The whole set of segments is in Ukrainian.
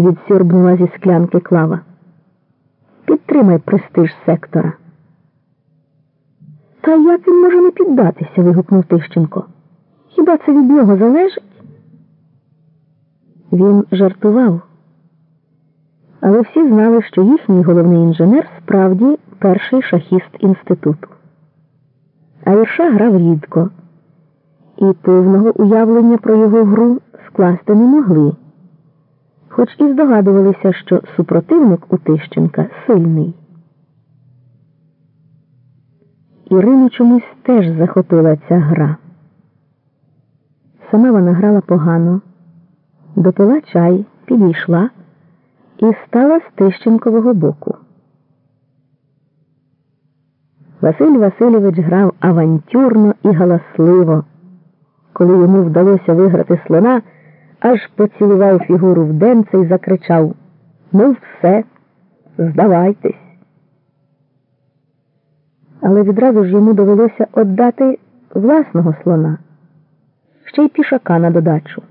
відсюрбнула зі склянки клава. Підтримай престиж сектора. Та як він може не піддатися? вигукнув Тищенко. Хіба це від нього залежить? Він жартував, але всі знали, що їхній головний інженер справді перший шахіст інституту. А Ірша грав рідко, і повного уявлення про його гру скласти не могли, хоч і здогадувалися, що супротивник у Тищенка сильний. Ірину чомусь теж захопила ця гра. Сама вона грала погано, допила чай, підійшла і стала з Тищенкового боку. Василь Васильович грав авантюрно і галасливо. Коли йому вдалося виграти слона, аж поцілував фігуру в денце і закричав Ну, все, здавайтесь. Але відразу ж йому довелося віддати власного слона, ще й пішака на додачу.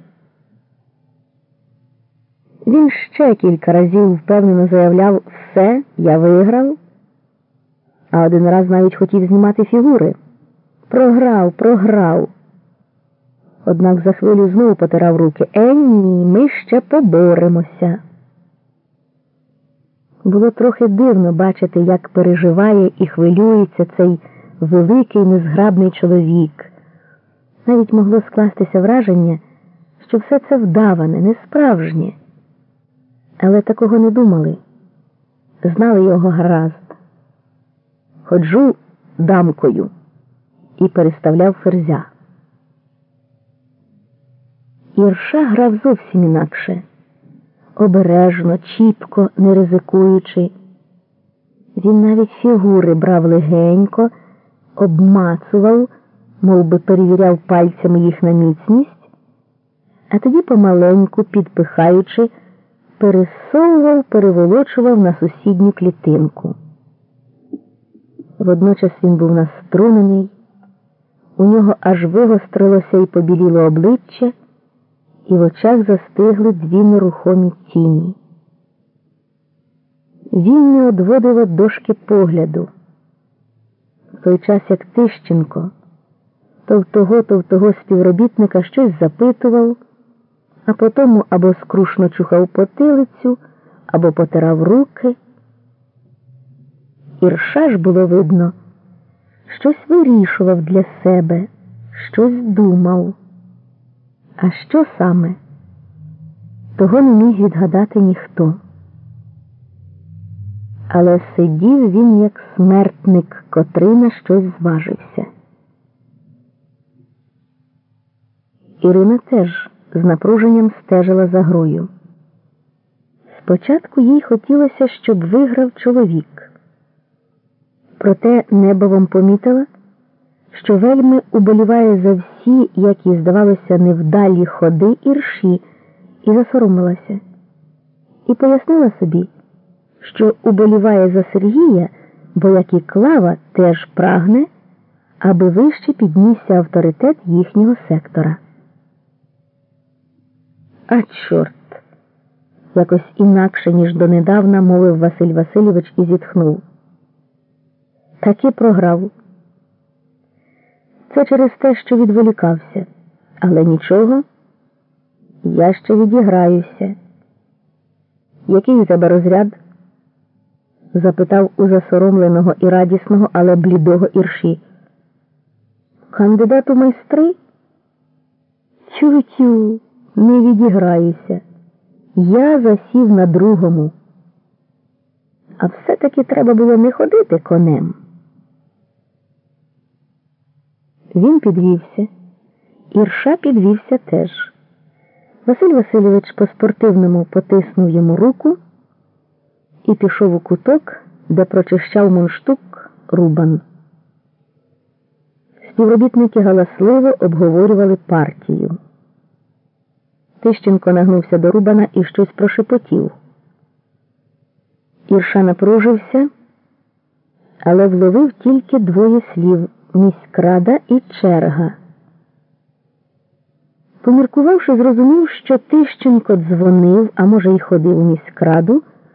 Він ще кілька разів впевнено заявляв все, я виграв, а один раз навіть хотів знімати фігури. Програв, програв. Однак за хвилю знову потирав руки. Е, ні, ми ще поборемося. Було трохи дивно бачити, як переживає і хвилюється цей великий незграбний чоловік. Навіть могло скластися враження, що все це вдаване, несправжнє. Але такого не думали, знали його гаразд. Ходжу дамкою і переставляв ферзя. Ірша грав зовсім інакше, обережно, чіпко, не ризикуючи. Він навіть фігури брав легенько, обмацував, мов би перевіряв пальцями їх на міцність, а тоді помаленьку, підпихаючи, пересовував, переволочував на сусідню клітинку. Водночас він був наструнений, у нього аж вигострилося і побіліло обличчя і в очах застигли дві нерухомі тіні. Він не одводив від дошки погляду. В той час, як Тищенко, то в того, то в того співробітника щось запитував, а потому або скрушно чухав потилицю, або потирав руки. Ірша ж було видно, щось вирішував для себе, щось думав. А що саме? Того не міг відгадати ніхто. Але сидів він як смертник, котрий на щось зважився. Ірина теж з напруженням стежила за грою. Спочатку їй хотілося, щоб виграв чоловік. Проте небовом помітила що вельми уболіває за всі, як їй здавалося, невдалі ходи ірші, і засоромилася, і пояснила собі, що уболіває за Сергія, бо як і клава теж прагне, аби вище піднісся авторитет їхнього сектора. А чорт, якось інакше, ніж донедавна, мовив Василь Васильович і зітхнув. Таки програв. Це через те, що відволікався. Але нічого, я ще відіграюся. Який тебе розряд? запитав у засоромленого і радісного, але блідого ірші. Кандидат у майстри? Тю-тю, не відіграюся. Я засів на другому. А все-таки треба було не ходити конем. Він підвівся, Ірша підвівся теж. Василь Васильович по спортивному потиснув йому руку і пішов у куток, де прочищав мунштук Рубан. Співробітники галасливо обговорювали партію. Тищенко нагнувся до Рубана і щось прошепотів. Ірша напружився, але вловив тільки двоє слів міськрада і черга. Поміркувавши, зрозумів, що Тищенко дзвонив, а може, й ходив у міськраду.